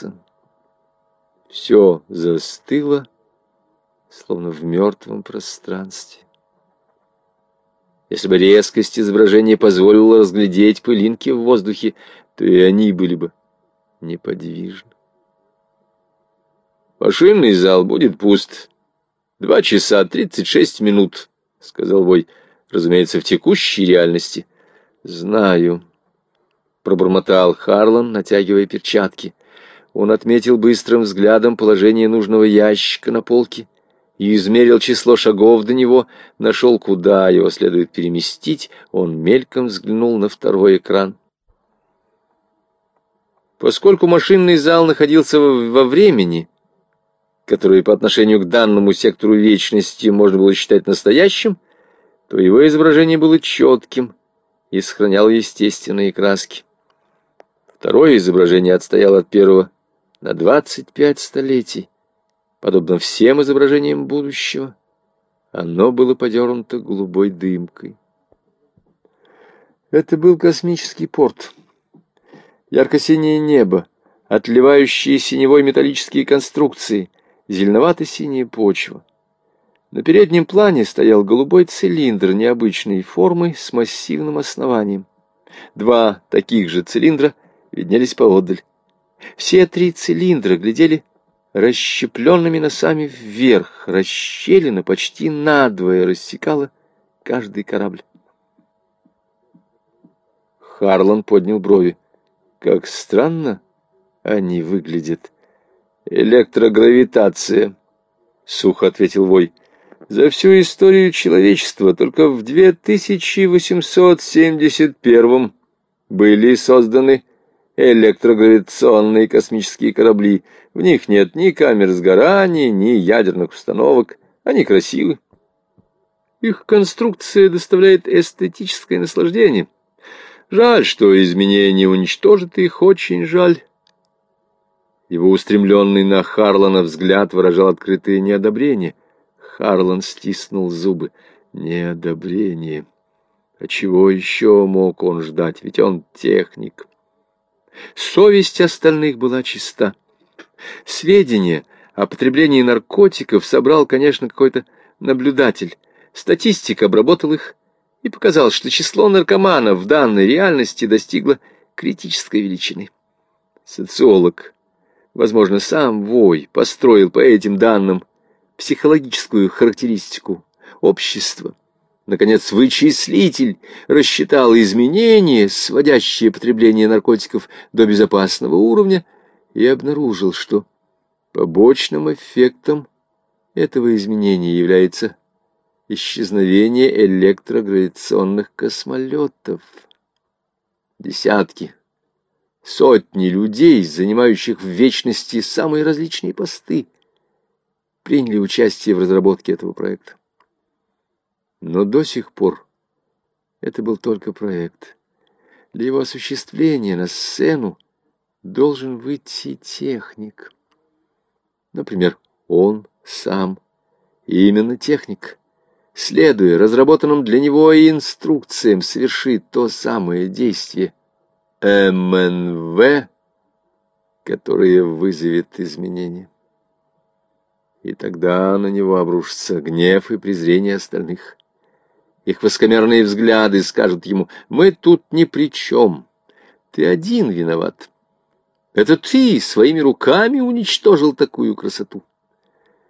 двигаться. Все застыло, словно в мертвом пространстве. Если бы резкость изображения позволила разглядеть пылинки в воздухе, то и они были бы неподвижны. «Машинный зал будет пуст. Два часа тридцать шесть минут», — сказал Вой, разумеется, в текущей реальности. «Знаю», — пробормотал Харлан, натягивая перчатки. Он отметил быстрым взглядом положение нужного ящика на полке и измерил число шагов до него, нашел, куда его следует переместить, он мельком взглянул на второй экран. Поскольку машинный зал находился во времени, которое по отношению к данному сектору вечности можно было считать настоящим, то его изображение было четким и сохраняло естественные краски. Второе изображение отстояло от первого на 25 столетий. Подобно всем изображениям будущего, оно было подернуто голубой дымкой. Это был космический порт. Ярко-синее небо, отливающие синевой металлические конструкции, зеленовато-синяя почва. На переднем плане стоял голубой цилиндр необычной формы с массивным основанием. Два таких же цилиндра виднелись поодаль. Все три цилиндра глядели расщепленными носами вверх, расщелина почти надвое рассекала каждый корабль. Харлан поднял брови. Как странно они выглядят. Электрогравитация, сухо ответил Вой. За всю историю человечества только в 2871 были созданы электрогравитационные космические корабли. В них нет ни камер сгорания, ни ядерных установок. Они красивы. Их конструкция доставляет эстетическое наслаждение. Жаль, что изменения уничтожат их, очень жаль. Его устремленный на Харлана взгляд выражал открытое неодобрение. Харлан стиснул зубы. Неодобрение. А чего еще мог он ждать? Ведь он техник. Совесть остальных была чиста. Сведения о потреблении наркотиков собрал, конечно, какой-то наблюдатель. Статистик обработал их и показал, что число наркоманов в данной реальности достигло критической величины. Социолог, возможно, сам Вой, построил по этим данным психологическую характеристику общества. Наконец, вычислитель рассчитал изменения, сводящие потребление наркотиков до безопасного уровня, и обнаружил, что побочным эффектом этого изменения является исчезновение электрогравитационных космолетов. Десятки, сотни людей, занимающих в вечности самые различные посты, приняли участие в разработке этого проекта. Но до сих пор это был только проект. Для его осуществления на сцену должен выйти техник. Например, он сам. И именно техник, следуя разработанным для него инструкциям, совершит то самое действие МНВ, которое вызовет изменения. И тогда на него обрушится гнев и презрение остальных. Их воскомерные взгляды скажут ему, мы тут ни при чем. Ты один виноват. Это ты своими руками уничтожил такую красоту.